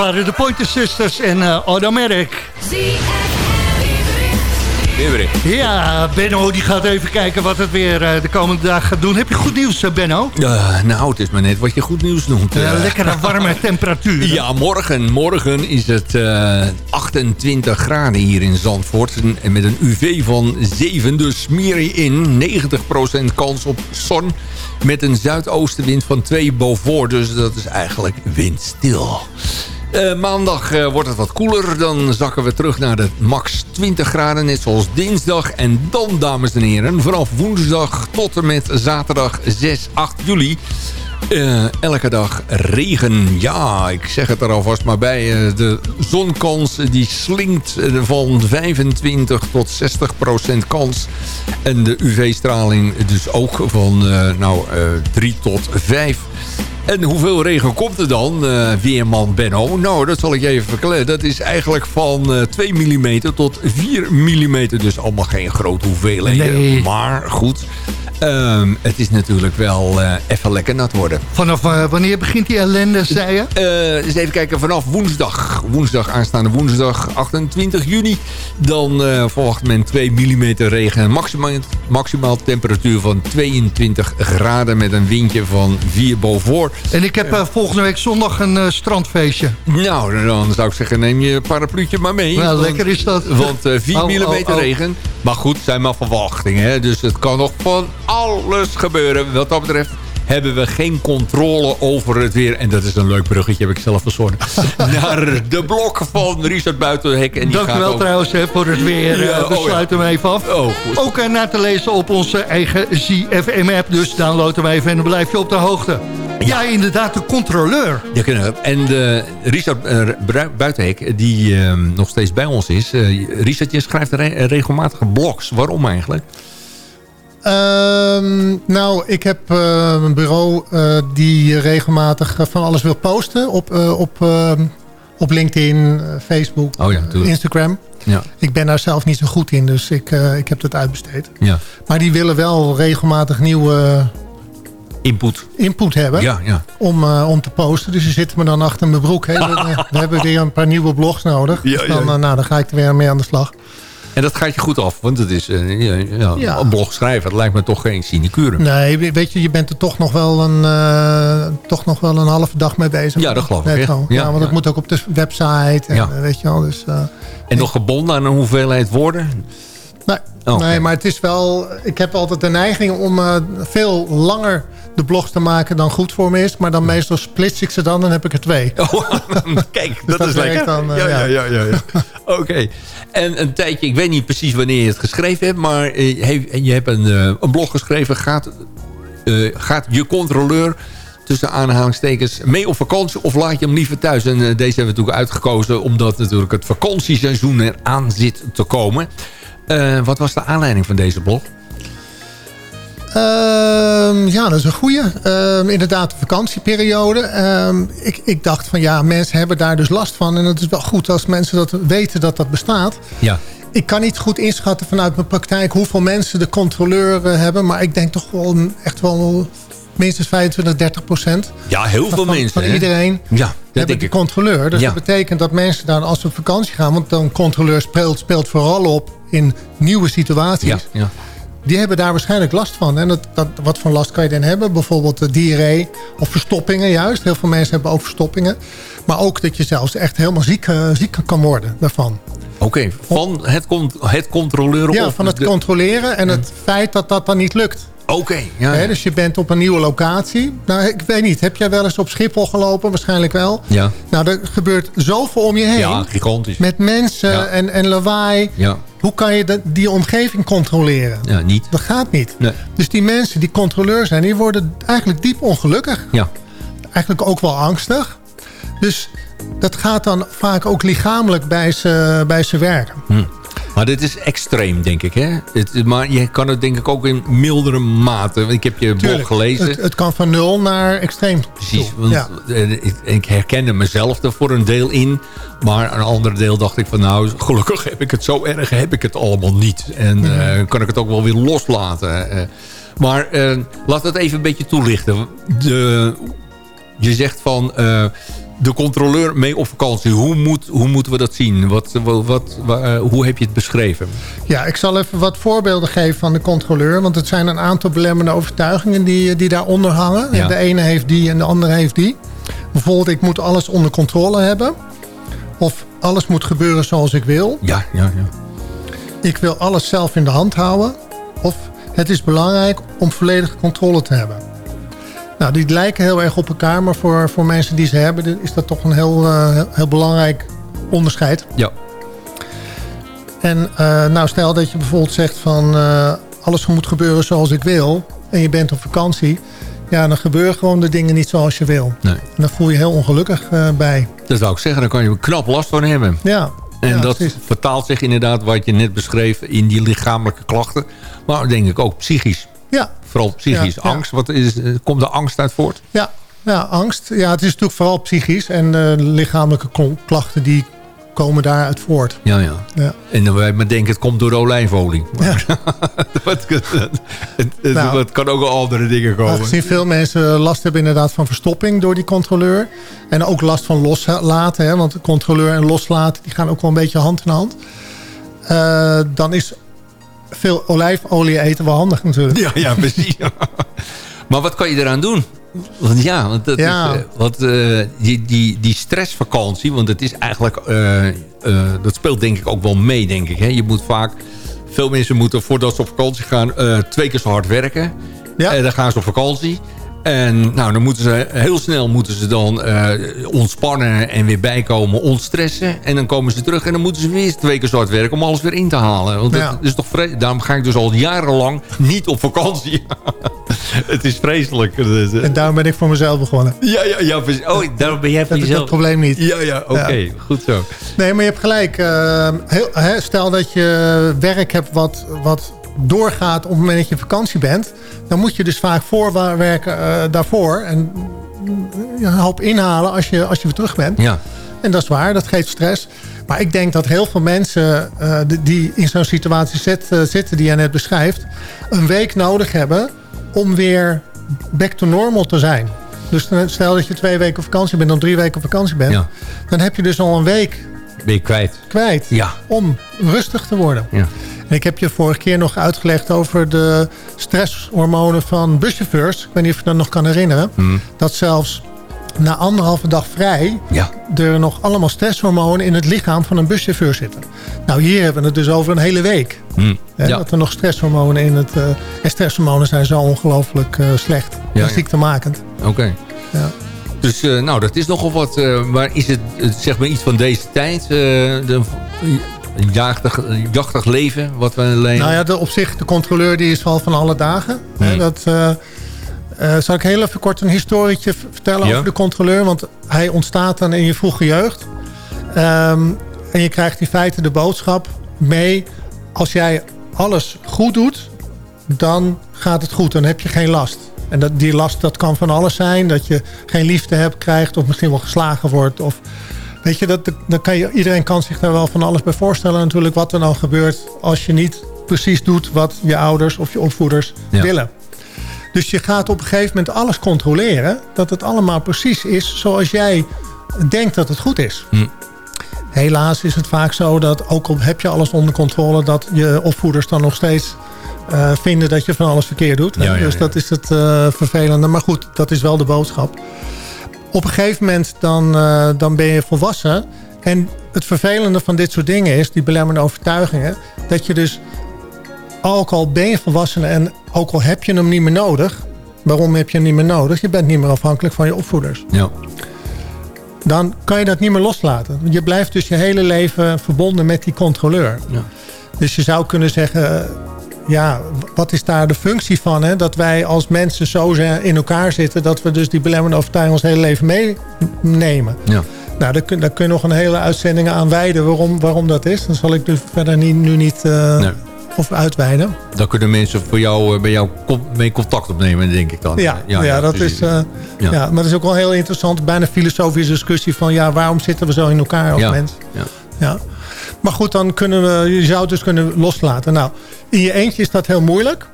Waren de Pointer Sisters en eh Automatic. Weerbericht. Ja, Benno die gaat even kijken wat het weer eh, de komende dag gaat doen. Heb je goed nieuws, eh, Benno? Ja, nou, het is maar net wat je goed nieuws noemt. Ja, Eh, lekkere warme [LAUGHS] temperatuur. Ja, morgen, morgen is het eh, 28 graden hier in Zandvoort. En- met een UV van 7, dus smeer je in. 90% kans op zon. Met een zuidoostenwind van 2 boven. Dus dat is eigenlijk windstil. Eh, maandag eh, wordt het wat koeler. Dan zakken we terug naar de max 20 graden. Net zoals dinsdag. En dan, dames en heren, vanaf woensdag tot en met zaterdag 6, 8 juli... Eh, elke dag regen. Ja, ik zeg het er alvast maar bij. De zonkans die slinkt van 25 tot 60 procent kans. En de UV-straling dus ook van nou, eh 3 tot 5. En hoeveel regen komt er dan, eh, Weerman Benno? Nou, dat zal ik je even verklaren. Dat is eigenlijk van eh 2 mm tot 4 mm. Dus allemaal geen grote hoeveelheden. Nee. Maar goed, ehm, het is natuurlijk wel eh, even lekker nat worden. Vanaf eh, wanneer begint die ellende, zei je? Eh, eens even kijken, vanaf woensdag. Woensdag, aanstaande woensdag, 28 juni. Dan verwacht men 2 mm regen. Maximaal, maximaal temperatuur van 22 graden met een windje van 4 boven. En ik heb volgende week zondag een strandfeestje. Nou, dan zou ik zeggen, neem je parapluutje maar mee. Nou, Want- lekker is dat. Want eh 4 Oh, mm oh, oh. regen. Maar goed, zijn maar verwachtingen. Hè? Dus het kan nog van alles gebeuren. Wat dat betreft hebben we geen controle over het weer. En dat is een leuk bruggetje, heb ik zelf verzonnen. [LAUGHS] Naar de blok van Richard Buitenhek. En die Dank gaat wel over- trouwens hè, voor het weer. Ja, Eh, we oh ja. sluiten hem even af. Oh. Ook eh, na te lezen op onze eigen ZFM-app. Dus download hem even en dan blijf je op de hoogte. Ja, inderdaad, de controleur. Ja, kunnen. En de Richard Buitenhek, die nog steeds bij ons is. Richard, je schrijft re- regelmatig blogs. Waarom eigenlijk? Ehm, nou, ik heb eh, een bureau eh, die regelmatig eh, van alles wil posten op, eh, op, op LinkedIn, eh, Facebook, Oh ja. Instagram. Ja, Ik ben daar zelf niet zo goed in, dus ik, eh, ik heb dat uitbesteed. ja. Maar die willen wel regelmatig nieuwe Input. input hebben Ja, ja. om, eh, om te posten. Dus ze zitten me dan achter mijn broek. [LAUGHS] We, we hebben weer een paar nieuwe blogs nodig. Ja, Dus dan, ja. eh, nou, dan ga ik er weer mee aan de slag. En dat gaat je goed af, want het is eh, ja, een blog schrijven. Dat lijkt me toch geen sinecure. Nee, we- weet je, je bent er toch nog wel een, eh, toch nog wel een halve dag mee bezig. Ja, dat geloof ik. Ja, Ja, want het moet ook op de website. En, eh, weet je wel, dus... En nog gebonden aan een hoeveelheid woorden? nee, Oh, nee, maar het is wel... Ik heb altijd de neiging om veel langer de blogs te maken dan goed voor me is. Maar dan meestal splits ik ze dan en heb ik er twee. Oh, [LAUGHS] kijk, dat, dat is lekker. dan, ja, ja, ja. ja, [LAUGHS] Oké. En een tijdje, ik weet niet precies wanneer je het geschreven hebt... maar eh, je hebt een, eh, een blog geschreven. Gaat, eh, gaat je controleur tussen aanhalingstekens mee op vakantie... of laat je hem liever thuis? En deze hebben we natuurlijk uitgekozen... omdat natuurlijk het vakantieseizoen eraan zit te komen. Wat was de aanleiding van deze blog? Ehm, ja, dat is een goeie. Ehm, inderdaad, de vakantieperiode. Ehm, ik, ik dacht van ja, mensen hebben daar dus last van. En het is wel goed als mensen dat weten dat dat bestaat. Ja. Ik kan niet goed inschatten vanuit mijn praktijk hoeveel mensen de controleur eh, hebben. Maar ik denk toch wel echt wel minstens 25, 30 procent. Ja, heel veel van, mensen. Van hè? iedereen. Ja. denk die ik. controleur. Dus Ja. dat betekent dat mensen dan als ze op vakantie gaan... want dan controleur speelt, speelt vooral op in nieuwe situaties... Ja, ja. Die hebben daar waarschijnlijk last van. En dat, dat, wat voor last kan je dan hebben? Bijvoorbeeld diarree of verstoppingen juist. Heel veel mensen hebben ook verstoppingen. Maar ook dat je zelfs echt helemaal ziek, eh, ziek kan worden daarvan. Oké, van het, con het controleren Ja, van het de- controleren en het feit dat dat dan niet lukt. Oké, ja. Dus je bent op een nieuwe locatie. Nou, ik weet niet. Heb jij wel eens op Schiphol gelopen? Waarschijnlijk wel. Ja. Nou, er gebeurt zoveel om je heen. Ja, gigantisch. Met mensen Ja. en, en lawaai. Ja, Hoe kan je de- die omgeving controleren? ja, niet. Dat gaat niet. Nee. Dus die mensen die controleur zijn, die worden eigenlijk diep ongelukkig. Ja, Eigenlijk ook wel angstig. Dus dat gaat dan vaak ook lichamelijk bij ze, bij ze werken. Maar dit is extreem, denk ik, hè? Het, maar je kan het denk ik ook in mildere mate. Ik heb je blog Tuurlijk, gelezen. Het, het kan van nul naar extreem. Precies, want Ja. eh, ik, ik herkende mezelf er voor een deel in. Maar een ander deel dacht ik van nou, gelukkig heb ik het zo erg, heb ik het allemaal niet. En Mhm. eh, kan ik het ook wel weer loslaten. eh. maar laat het even een beetje toelichten. De, je zegt van de controleur mee op vakantie. Hoe, moet, hoe moeten we dat zien? Wat, wat, wat, wa- eh, hoe heb je het beschreven? ja, ik zal even wat voorbeelden geven van de controleur. Want het zijn een aantal belemmerende overtuigingen die, die daaronder hangen. Ja. De ene heeft die en de andere heeft die. Bijvoorbeeld, ik moet alles onder controle hebben. Of alles moet gebeuren zoals ik wil. Ja, ja, ja. Ik wil alles zelf in de hand houden. Of het is belangrijk om volledige controle te hebben. Nou, die lijken heel erg op elkaar. Maar voor, voor mensen die ze hebben is dat toch een heel, eh, heel, heel belangrijk onderscheid. ja. En eh, nou, stel dat je bijvoorbeeld zegt van... eh, alles moet gebeuren zoals ik wil. En je bent op vakantie. Ja, dan gebeuren gewoon de dingen niet zoals je wil. Nee. En dan voel je heel ongelukkig bij. Dat zou ik zeggen, daar kan je knap last van hebben. Ja, En ja, dat precies. vertaalt zich inderdaad, wat je net beschreef, in die lichamelijke klachten. Maar denk ik ook psychisch. Ja, Vooral psychisch. Ja, ja. Angst, wat is, eh, komt er angst uit voort? Ja, ja, angst. Ja, het is natuurlijk vooral psychisch. En eh, lichamelijke kl- klachten die komen daaruit voort. Ja, ja. Ja. En dan wij maar denken, het komt door de olijfolie. Maar het, het, het- het- Nou. het kan ook wel andere dingen komen. Aangezien veel mensen last hebben inderdaad van verstopping door die controleur. En ook last van loslaten. Hè, want de controleur en loslaten die gaan ook wel een beetje hand in hand. Eh, dan is veel olijfolie eten wel handig natuurlijk. Ja, ja, precies. [LAUGHS] maar wat kan je eraan doen? Want ja, want dat, Ja. Is, eh, want, eh, die, die, die stressvakantie, want het is eigenlijk, eh, dat speelt denk ik ook wel mee, denk ik. Hè? Je moet vaak, veel mensen moeten voordat ze op vakantie gaan, twee keer zo hard werken. Ja. En dan gaan ze op vakantie. En nou, dan moeten ze heel snel moeten ze dan eh, ontspannen en weer bijkomen, ontstressen. En dan komen ze terug en dan moeten ze weer twee keer zo hard werken om alles weer in te halen. Want Ja. dat is toch Daarom ga ik dus al jarenlang niet op vakantie. [LAUGHS] het is vreselijk. En daarom ben ik voor mezelf begonnen. Ja, ja, ja. Oh, daarom ben jij voor Dat is dat jezelf. probleem niet. Ja, ja, oké. Goed zo. Nee, maar je hebt gelijk. eh, heel, hè, stel dat je werk hebt wat, wat doorgaat op het moment dat je vakantie bent. Dan moet je dus vaak voorwerken eh, daarvoor. En mm, een hoop inhalen als je, als je weer terug bent. Ja. En dat is waar, dat geeft stress. Maar ik denk dat heel veel mensen eh, die- in zo'n situatie zit, eh, zitten die jij net beschrijft... een week nodig hebben om weer back to normal te zijn. Dus stel dat je twee weken op vakantie bent... of drie weken op vakantie bent... Ja. dan heb je dus al een week Ben je kwijt. kwijt Ja. om rustig te worden. Ja. En ik heb je vorige keer nog uitgelegd over de stresshormonen van buschauffeurs. Ik weet niet of je dat nog kan herinneren. Dat zelfs na anderhalve dag vrij Ja. er nog allemaal stresshormonen in het lichaam van een buschauffeur zitten. Nou, hier hebben we het dus over een hele week. Hm. Hè, Ja. Dat er nog stresshormonen in het... eh, en stresshormonen zijn zo ongelooflijk eh, slecht. Ja, en ja. ziektemakend. Oké. Ja. Dus eh, nou, dat is nogal wat. eh, maar is het zeg maar iets van deze tijd? eh, de, jachtig, leven wat we leven? Nou ja, de, op zich, de controleur die is wel van alle dagen. Hè, dat, eh, zal ik heel even kort een historietje vertellen Ja. over de controleur? Want hij ontstaat dan in je vroege jeugd. Ehm, en je krijgt in feite de boodschap mee... als jij alles goed doet, dan gaat het goed. Dan heb je geen last. En dat, die last dat kan van alles zijn. Dat je geen liefde hebt, krijgt of misschien wel geslagen wordt. Of, weet je, dat, dan kan je, iedereen kan zich daar wel van alles bij voorstellen natuurlijk. Wat er dan gebeurt als je niet precies doet wat je ouders of je opvoeders Ja. willen. Dus je gaat op een gegeven moment alles controleren. Dat het allemaal precies is zoals jij denkt dat het goed is. Hm. Helaas is het vaak zo dat ook al heb je alles onder controle... dat je opvoeders dan nog steeds eh, vinden dat je van alles verkeerd doet. Ja, ja, dus dat is het eh, vervelende. Maar goed, dat is wel de boodschap. Op een gegeven moment dan, eh, dan ben je volwassen. En het vervelende van dit soort dingen is, die belemmerende overtuigingen... dat je dus, ook al ben je volwassen en ook al heb je hem niet meer nodig... waarom heb je hem niet meer nodig? Je bent niet meer afhankelijk van je opvoeders Ja. dan kan je dat niet meer loslaten. Je blijft dus je hele leven verbonden met die controleur. Ja. Dus je zou kunnen zeggen... ja, wat is daar de functie van? Hè? Dat wij als mensen zo in elkaar zitten... dat we dus die belemmerende overtuiging ons hele leven meenemen. Ja. Nou, daar kun, daar kun je nog een hele uitzending aan wijden... waarom, waarom dat is. Dan zal ik dus verder niet, nu niet Nee. of uitweiden. Dan kunnen mensen voor jou, eh, bij jou mee contact opnemen, denk ik dan. Ja, ja, dat precies. is, eh, Ja. ja. maar dat is ook wel heel interessant. Bijna filosofische discussie van... ja, waarom zitten we zo in elkaar als mens? Ja. Ja. Maar goed, dan kunnen we, je zou het dus kunnen loslaten. Nou, in je eentje is dat heel moeilijk.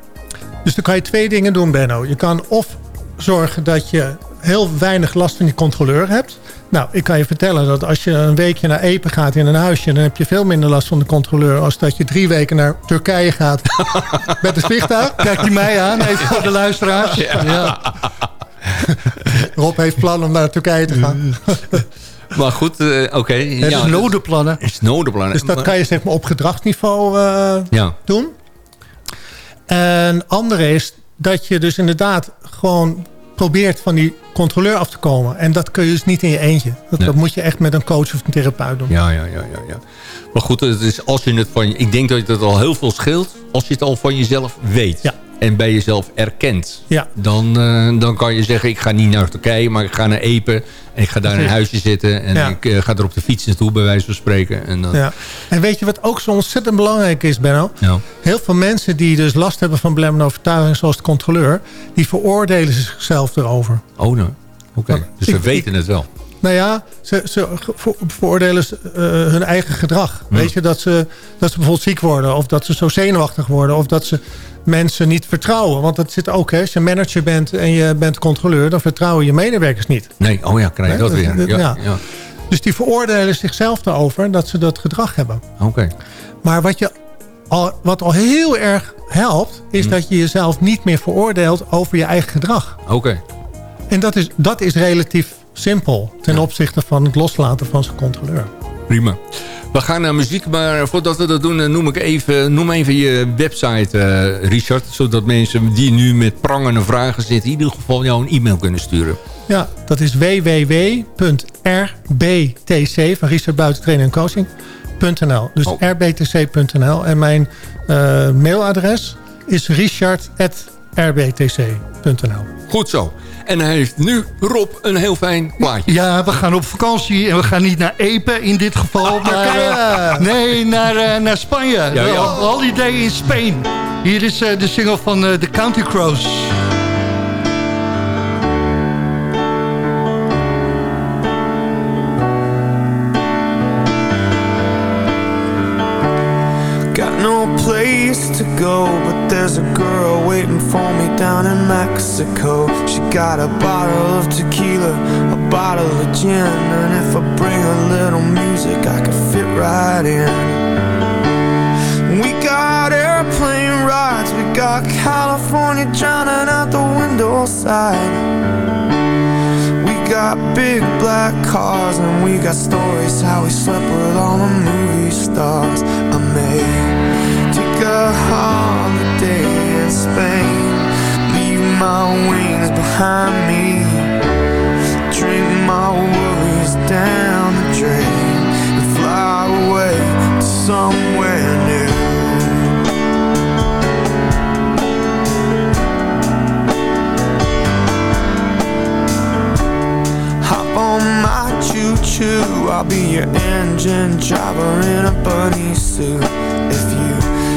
Dus dan kan je twee dingen doen, Benno. Je kan of zorgen dat je heel weinig last van je controleur hebt. Nou, ik kan je vertellen dat als je een weekje naar Epen gaat in een huisje... dan heb je veel minder last van de controleur... als dat je drie weken naar Turkije gaat [LAUGHS] met een vliegtuig. Kijk die mij aan, even voor de luisteraars. Ja. Rob heeft plan om naar Turkije te gaan. [LAUGHS] Maar goed, eh, oké. Het ja, is nodenplannen. is. Dus dat kan je zeg maar op gedragsniveau eh, Ja, doen. En andere is dat je dus inderdaad gewoon probeert van die controleur af te komen. En dat kun je dus niet in je eentje. Dat, Nee. dat moet je echt met een coach of een therapeut doen. ja, ja, ja, ja, ja. Maar goed, het is als je het van je, ik denk dat het al heel veel scheelt als je het al van jezelf weet. Ja. En bij jezelf erkent. Ja. Dan, eh, dan kan je zeggen, ik ga niet naar Turkije, maar ik ga naar Epen. Ik ga daar in een huisje zitten. En Ja. ik eh, ga er op de fiets naartoe, bij wijze van spreken. En dan, Ja. En weet je wat ook zo ontzettend belangrijk is, Benno? ja. Heel veel mensen die dus last hebben van belemmerende overtuigingen... zoals de controleur, die veroordelen zichzelf erover. Oh, nou. Oké, dus ze weten het wel. Nou ja, ze, ze veroordelen eh, hun eigen gedrag. Hmm. Weet je, dat ze, dat ze bijvoorbeeld ziek worden... of dat ze zo zenuwachtig worden... of dat ze mensen niet vertrouwen. Want dat zit ook, hè, als je manager bent en je bent controleur... dan vertrouwen je medewerkers niet. Nee, oh ja, krijg je Nee, dat weer. Ja, ja. ja. Dus die veroordelen zichzelf daarover dat ze dat gedrag hebben. Oké. Maar wat, je al, wat al heel erg helpt... is Hmm. dat je jezelf niet meer veroordeelt over je eigen gedrag. Oké. En dat is, dat is relatief simpel... ten Ja. opzichte van het loslaten van zijn controleur. Prima. We gaan naar muziek, maar voordat we dat doen, eh, noem ik even, noem even je website, eh, Richard. Zodat mensen die nu met prangende vragen zitten, in ieder geval jou een e-mail kunnen sturen. Ja, dat is www.rbtc van Richard Buiten Training en Coaching.nl. Dus Oh. rbtc.nl. En mijn eh, mailadres is richard.rbtc.nl. Goed zo. En hij heeft nu, Rob, een heel fijn plaatje. Ja, we gaan op vakantie en we gaan niet naar Epe in dit geval. Maar, eh, nee, naar, eh, naar Spanje. Ja, ja. Holiday in Spain. Hier is eh, de single van The County Crows. To go, but there's a girl waiting for me down in Mexico. She got a bottle of tequila, a bottle of gin, and if I bring a little music, I could fit right in. We got airplane rides, we got California drowning out the window side. We got big black cars and we got stories how we slept with all the movie stars. I take a holiday in Spain, leave my wings behind me, drink my worries down the drain, and fly away to somewhere new. Hop on my choo-choo. I'll be your engine driver in a bunny suit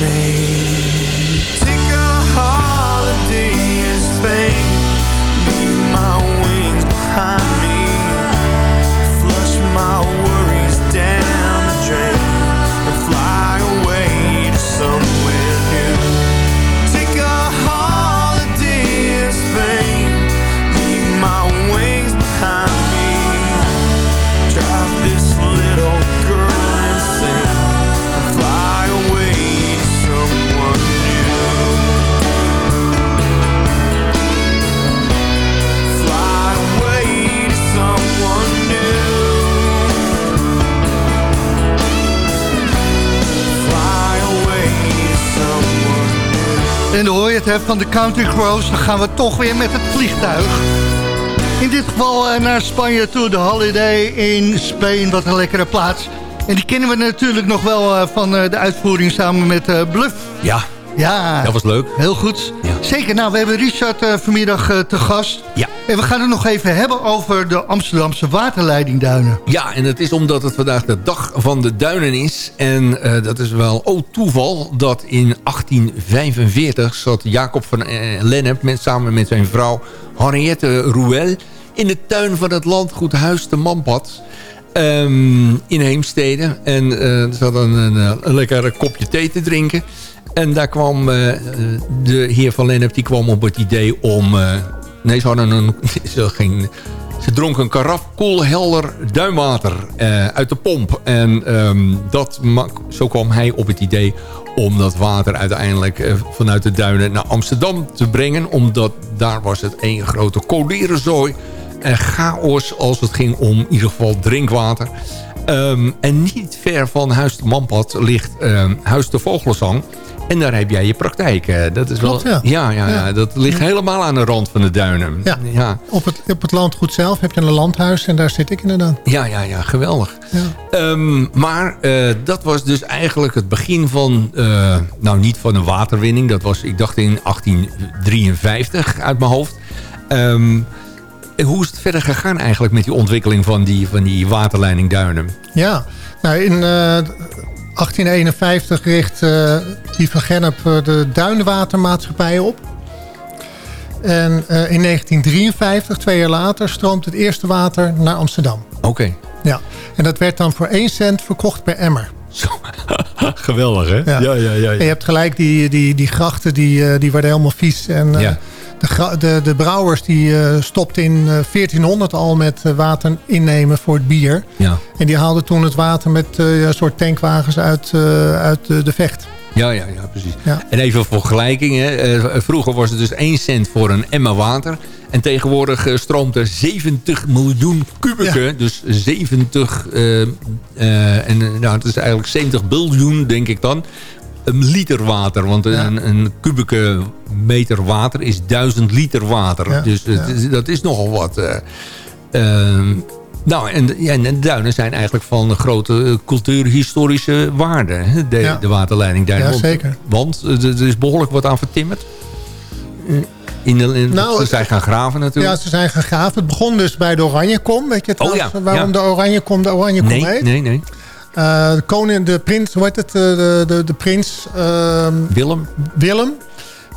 Take a holiday in Spain En dan hoor je het hè, van de Country Crows. Dan gaan we toch weer met het vliegtuig. In dit geval eh, naar Spanje toe. De holiday in Spain. Wat een lekkere plaats. En die kennen we natuurlijk nog wel eh, van eh, de uitvoering samen met Bluff. Ja, Ja, dat was leuk. heel goed. Ja. Zeker, nou we hebben Richard vanmiddag te gast. Ja. En we gaan het nog even hebben over de Amsterdamse waterleidingduinen. Ja, en het is omdat het vandaag de dag van de duinen is. En eh, dat is wel oh toeval dat in 1845 zat Jacob van eh, Lennep... Met, samen met zijn vrouw Henriette Rouel... in de tuin van het landgoed Huis de Manpad... ehm, in Heemstede. En eh, ze hadden een, lekker kopje thee te drinken. En daar kwam de heer van Lennep... die kwam op het idee om... nee, ze hadden een... [LAUGHS] Ze ging, ze dronk een karaf koelhelder duimwater eh, uit de pomp. En ehm, dat zo kwam hij op het idee om dat water uiteindelijk eh, vanuit de duinen naar Amsterdam te brengen. Omdat daar was het één grote kolerenzooi en chaos als het ging om in ieder geval drinkwater. Ehm, en niet ver van Huis de Manpad ligt ehm, Huis de Vogelenzang. En daar heb jij je praktijk. eh, dat is Klopt, wel, ja. Ja, ja, dat ligt helemaal aan de rand van de duinen. Ja. ja. Op het, op het landgoed zelf heb je een landhuis en daar zit ik inderdaad. Ja, ja, ja, geweldig. Ehm, maar eh, dat was dus eigenlijk het begin van... eh, nou, niet van een waterwinning. Dat was, ik dacht, in 1853 uit mijn hoofd. Hoe is het verder gegaan eigenlijk met die ontwikkeling van die, van die waterleiding Duinen? Ja, nou in eh, 1851 richt eh die van Gennep eh, de Duinwatermaatschappij op. En eh, in 1953, twee jaar later, stroomt het eerste water naar Amsterdam. Oké. Ja, en dat werd dan voor 1 cent verkocht per emmer. Zo. [LAUGHS] Geweldig, hè? Ja. ja, ja. ja, En je hebt gelijk, die, die, die grachten die, eh, die werden helemaal vies. En eh, Ja. De, de, de brouwers die eh, stopten in eh, 1400 al met eh, water innemen voor het bier. Ja. En die haalden toen het water met eh, een soort tankwagens uit, eh, uit de, de vecht. Ja, ja, ja, precies. Ja. En even voor vergelijking. Hè. eh, vroeger was het dus 1 cent voor een emmer water. En tegenwoordig eh, stroomt er 70 miljoen kubieke. Ja. Dus 70... eh, eh, en eh, nou, het is eigenlijk 70 biljoen, denk ik dan. Een liter water. Want Ja. een, een kubieke meter water is 1000 liter water. Ja, Dus het ja. dat is nogal wat. eh. Ehm, nou, en, de- ja, en de duinen zijn eigenlijk van grote eh, cultuurhistorische waarde. De, Ja. de waterleiding duinen. Ja, Want- zeker. Want eh, er is behoorlijk wat aan vertimmerd. In de, in, Nou, ze zijn gaan graven Ja, natuurlijk. ze zijn gegraven. Het begon dus bij de Oranjekom. Weet je Oh, trouwens ja, waarom ja. de Oranjekom de Oranjekom nee, heet? nee, nee. Eh, de koning, de prins, hoe heet het? eh, De, de, de prins ehm, Willem? Willem.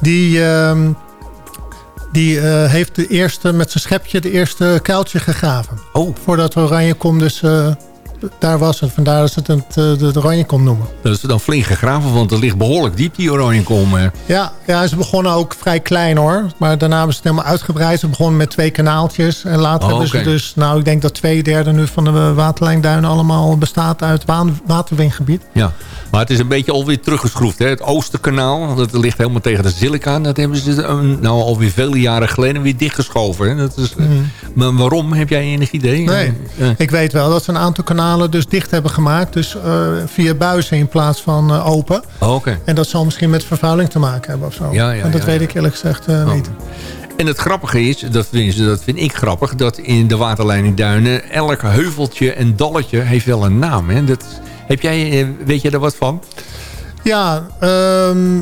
Die, ehm, die eh, heeft de eerste, met zijn schepje de eerste kuiltje gegraven. Oh, Voordat de Oranjekom dus eh, daar was. En vandaar dat ze het het, eh, de, Oranjekom noemen. dat is dan flink gegraven, want er ligt behoorlijk diep die Oranjekom. Ja, ja, ze begonnen ook vrij klein hoor. Maar daarna hebben ze het helemaal uitgebreid. Ze begonnen met twee kanaaltjes. En later Oh, hebben ze dus... Nou, ik denk dat twee derde nu van de waterlijnduinen allemaal bestaat uit waterwingebied. Ja, maar het is een beetje alweer teruggeschroefd. Hè? Het Oosterkanaal, dat ligt helemaal tegen de Zillica. Dat hebben ze nou alweer vele jaren geleden weer dichtgeschoven. Hè? Dat is, eh, Maar waarom? Heb jij enig idee? Nee, ik weet wel dat ze een aantal kanalen kanalen dus dicht hebben gemaakt. Dus eh, via buizen in plaats van eh, open. Oh, Oké. En dat zal misschien met vervuiling te maken hebben of zo. Ja, ja, en dat ja, weet ik eerlijk gezegd eh, Oh. niet. En het grappige is, dat vind, dat vind ik grappig... dat in de waterleidingduinen elk heuveltje en dalletje heeft wel een naam. Hè? Dat, heb jij, weet je er wat van? Ja, ehm,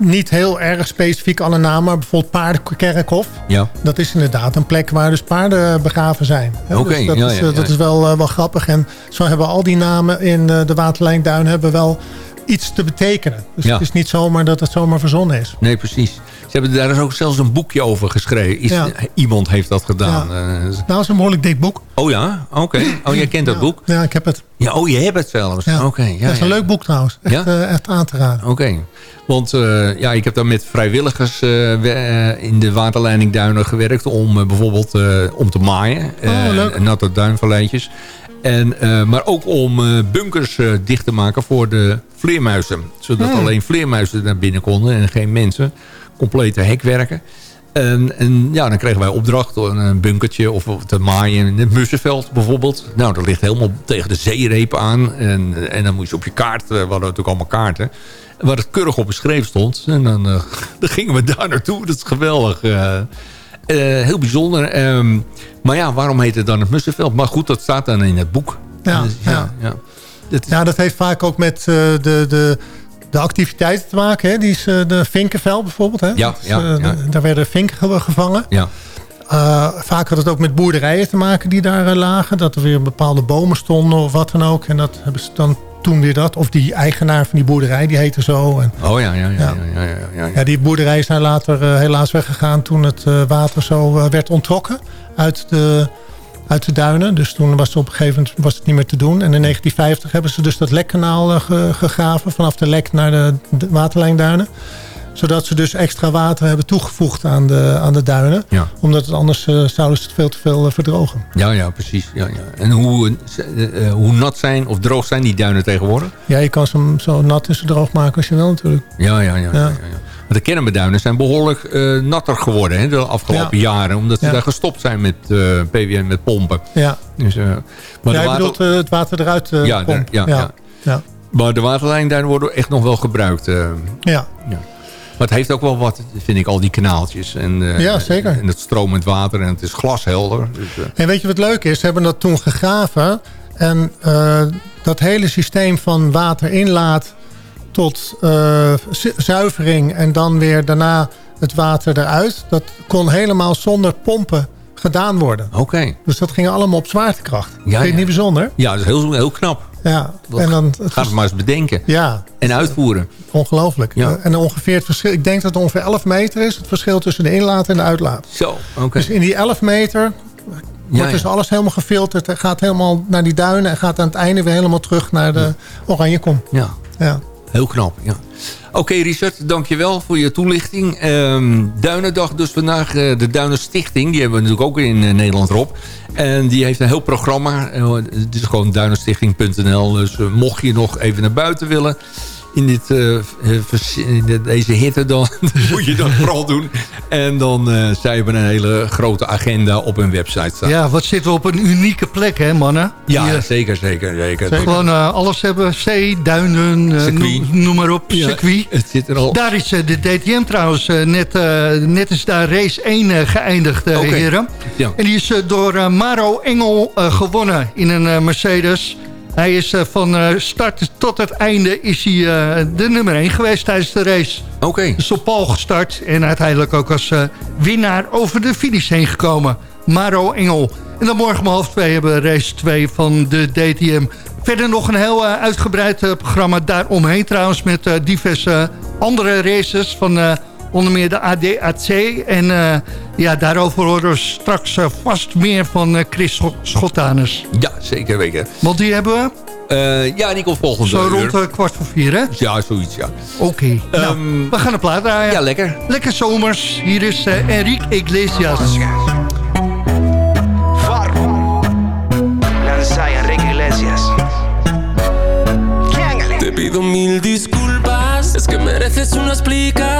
niet heel erg specifiek alle namen. Maar bijvoorbeeld Paardenkerkhof. Ja. Dat is inderdaad een plek waar dus paarden begraven zijn. Oké, dus dat, ja, is, ja, eh, dat is wel, eh, wel grappig. En zo hebben al die namen in eh, de Waterlijnduin hebben wel iets te betekenen. Dus Ja. het is niet zomaar dat het zomaar verzonnen is. Nee, precies. Ze hebben daar is ook zelfs een boekje over geschreven. Ja. Iemand heeft dat gedaan. Eh, Nou, dat is een behoorlijk dik boek. oh ja? Oké. Oh, jij kent dat boek? Ja, ik heb het. Ja, oh, je hebt het zelfs. Oké. ja, dat is een leuk boek trouwens. Echt, eh, echt aan te raden. Oké. Want eh, ja, ik heb dan met vrijwilligers in de waterleidingduinen gewerkt... om bijvoorbeeld om te maaien. Oh, leuk. natte duinvalleitjes. En, maar ook om bunkers dicht te maken voor de vleermuizen. Zodat Hmm. alleen vleermuizen naar binnen konden en geen mensen. Complete hekwerken. En, en ja, dan kregen wij opdracht om een bunkertje of te maaien in het Mussenveld bijvoorbeeld. Nou, dat ligt helemaal tegen de zeereep aan. En, en dan moest je op je kaart, eh, we hadden natuurlijk allemaal kaarten... waar het keurig op beschreven stond. En dan, eh, [LAUGHS] dan gingen we daar naartoe. Dat is geweldig. eh, heel bijzonder. Ehm, maar ja, waarom heet het dan het Mussenveld? Maar goed, dat staat dan in het boek. Ja, Dus ja. ja. Dat is- Ja, dat heeft vaak ook met de, de, de activiteiten te maken. Hè? Die is eh, de vinkenvel bijvoorbeeld. Hè? Ja, is, ja, eh, ja. Daar werden vinken ge- gevangen. ja. Eh, vaak had het ook met boerderijen te maken die daar lagen. Dat er weer bepaalde bomen stonden of wat dan ook. En dat hebben ze dan toen weer dat. Of die eigenaar van die boerderij, die heette zo. En, Oh ja, ja, ja. Ja. ja, ja, ja, die boerderijen zijn later eh, helaas weggegaan toen het water zo werd ontrokken uit de, uit de duinen. Dus toen was het op een gegeven moment was het niet meer te doen. En in 1950 hebben ze dus dat lekkanaal eh, ge- gegraven vanaf de lek naar de, waterlijnduinen. Zodat ze dus extra water hebben toegevoegd aan de, aan de duinen. Ja. Omdat het anders eh, zouden ze het veel te veel eh, verdrogen. Ja, ja, precies. Ja, ja. En hoe, hoe nat zijn of droog zijn die duinen tegenwoordig? Ja, je kan ze zo nat en zo droog maken als je wil natuurlijk. Ja, ja, ja. ja. Ja. De Kennemerduinen zijn behoorlijk eh, natter geworden hè, de afgelopen jaren. Omdat ze Ja. daar gestopt zijn met eh PWN, met pompen. Ja, Dus, eh, maar, Jij de water, bedoelt eh, het water eruit Ja, daar- ja, ja. ja. maar de waterlijnduinen worden echt nog wel gebruikt. ja. maar het heeft ook wel wat, vind ik, al die kanaaltjes. En, eh, Ja, zeker. En het stromend water en het is glashelder. Dus, En weet je wat leuk is? Ze hebben dat toen gegraven. En dat hele systeem van water inlaat tot eh, zu- zuivering en dan weer daarna het water eruit. Dat kon helemaal zonder pompen gedaan worden. Oké. Dus dat ging allemaal op zwaartekracht. Ja, Vind je het ja. niet bijzonder? Ja, dat is heel, heel knap. Ja, Dat en dan, Ga het maar eens bedenken. ja, En uitvoeren. ongelooflijk. Ja. En ongeveer het verschil, ik denk dat het ongeveer 11 meter is, het verschil tussen de inlaat en de uitlaat. Zo, oké. Dus in die 11 meter Ja, wordt dus alles helemaal gefilterd. Het gaat helemaal naar die duinen en gaat aan het einde weer helemaal terug naar de oranje kom. Ja, Ja. Heel knap. Ja. Oké, Richard, dankjewel voor je toelichting. Ehm, Duinendag dus vandaag. eh, de Duinen Stichting, die hebben we natuurlijk ook in eh, Nederland, Rob. En die heeft een heel programma. Eh, het is gewoon duinenstichting.nl. Dus mocht je nog even naar buiten willen... In, dit, eh, eh, in de- deze hitte, dan [LAUGHS] moet je dat vooral doen. En dan eh zij hebben een hele grote agenda op hun website staan. Ja, wat zitten we op een unieke plek, hè, mannen? Ja, eh, zeker, zeker, zeker. Gewoon eh, alles hebben. Zee, duinen, Circuit. noem, noem maar op. Ja, Circuit. Het zit er al. Daar is de DTM trouwens net, eh, net is daar race 1 eh, geëindigd, heren. Ja. En die is door Maro Engel eh, gewonnen in een Mercedes. Hij is eh, van eh, start tot het einde is hij, eh, de nummer 1 geweest tijdens de race. Oké. Dus op Paul gestart en uiteindelijk ook als winnaar over de finish heen gekomen. Maro Engel. En dan morgen om half twee hebben we race 2 van de DTM. Verder nog een heel uitgebreid programma daaromheen trouwens... met diverse andere races van onder meer de ADAC. En eh, ja, daarover horen we straks eh, vast meer van eh, Chris Schot- Schottanus. Ja, zeker weten. Want die hebben we Eh, ja, die komt volgende zo uur. rond eh, kwart voor vier, hè? Ja, zoiets, ja. Oké. nou, Ehm, we gaan een plaat draaien. Ja, lekker. Lekker zomers. Hier is eh, Enrique Iglesias. Farro. Lanza Enrique Iglesias. Te pido mil disculpas, es que mereces una explicación.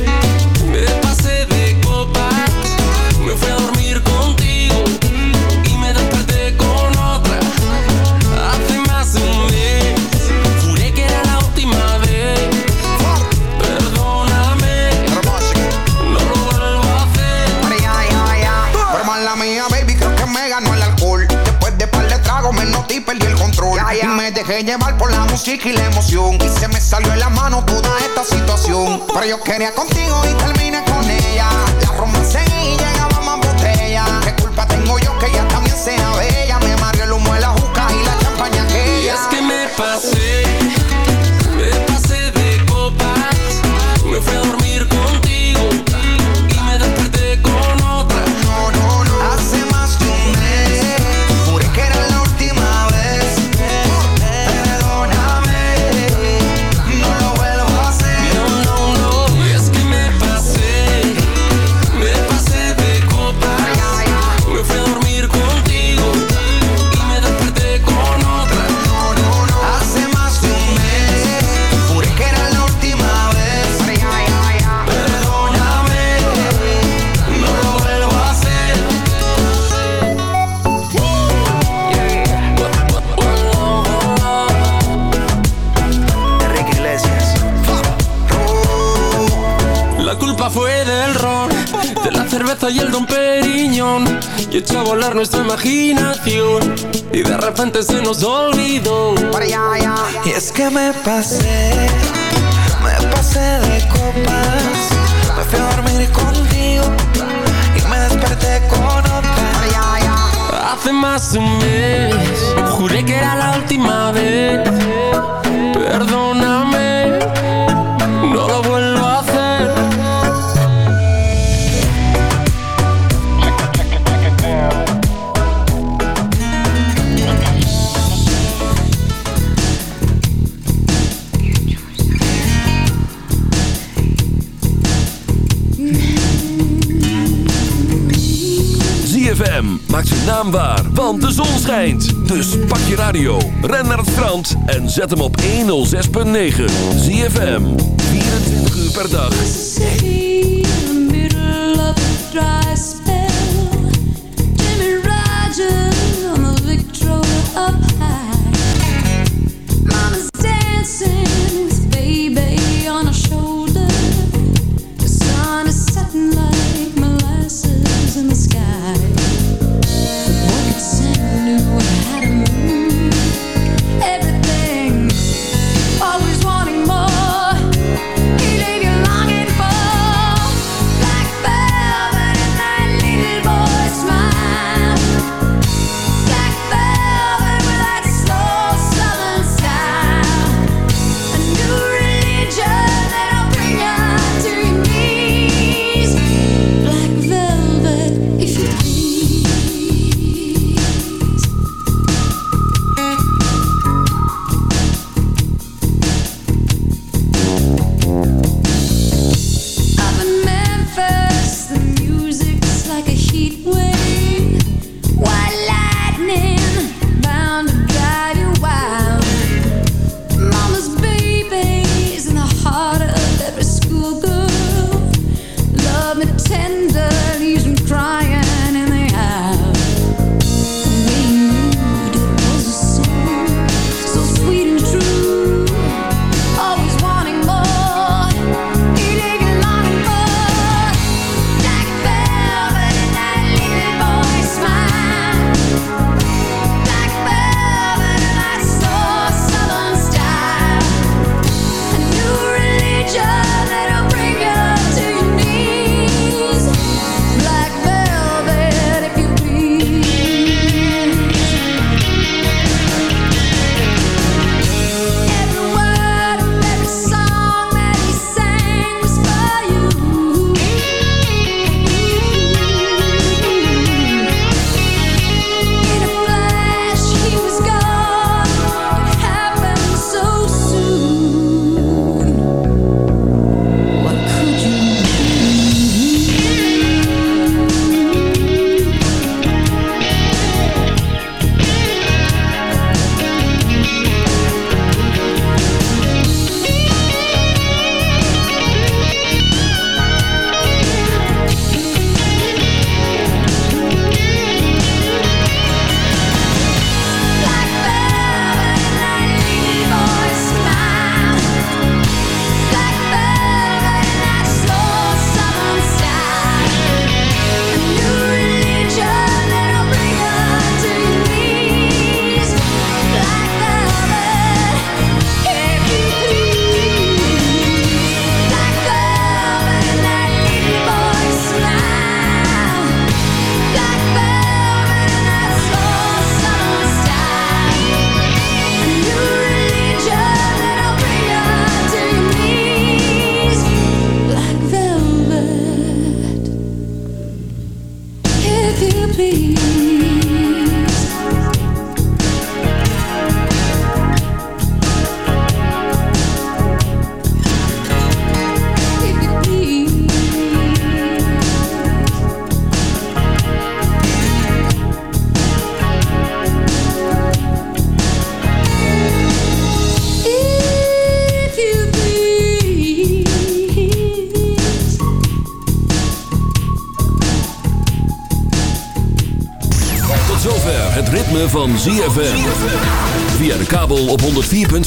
llevar por la música y la emoción. Y se me salió de la mano toda esta situación. Pero yo quería contigo y terminé con ella. La romance y llegaba más botella. ¿Qué culpa tengo yo que ella también sea bella? Me mareó el humo de la juca y la champaña Y aquella. es que me pasé, repente se nos olvidó. Y es que me pasé, en zet hem op 106.9. ZFM, 24 uur per dag.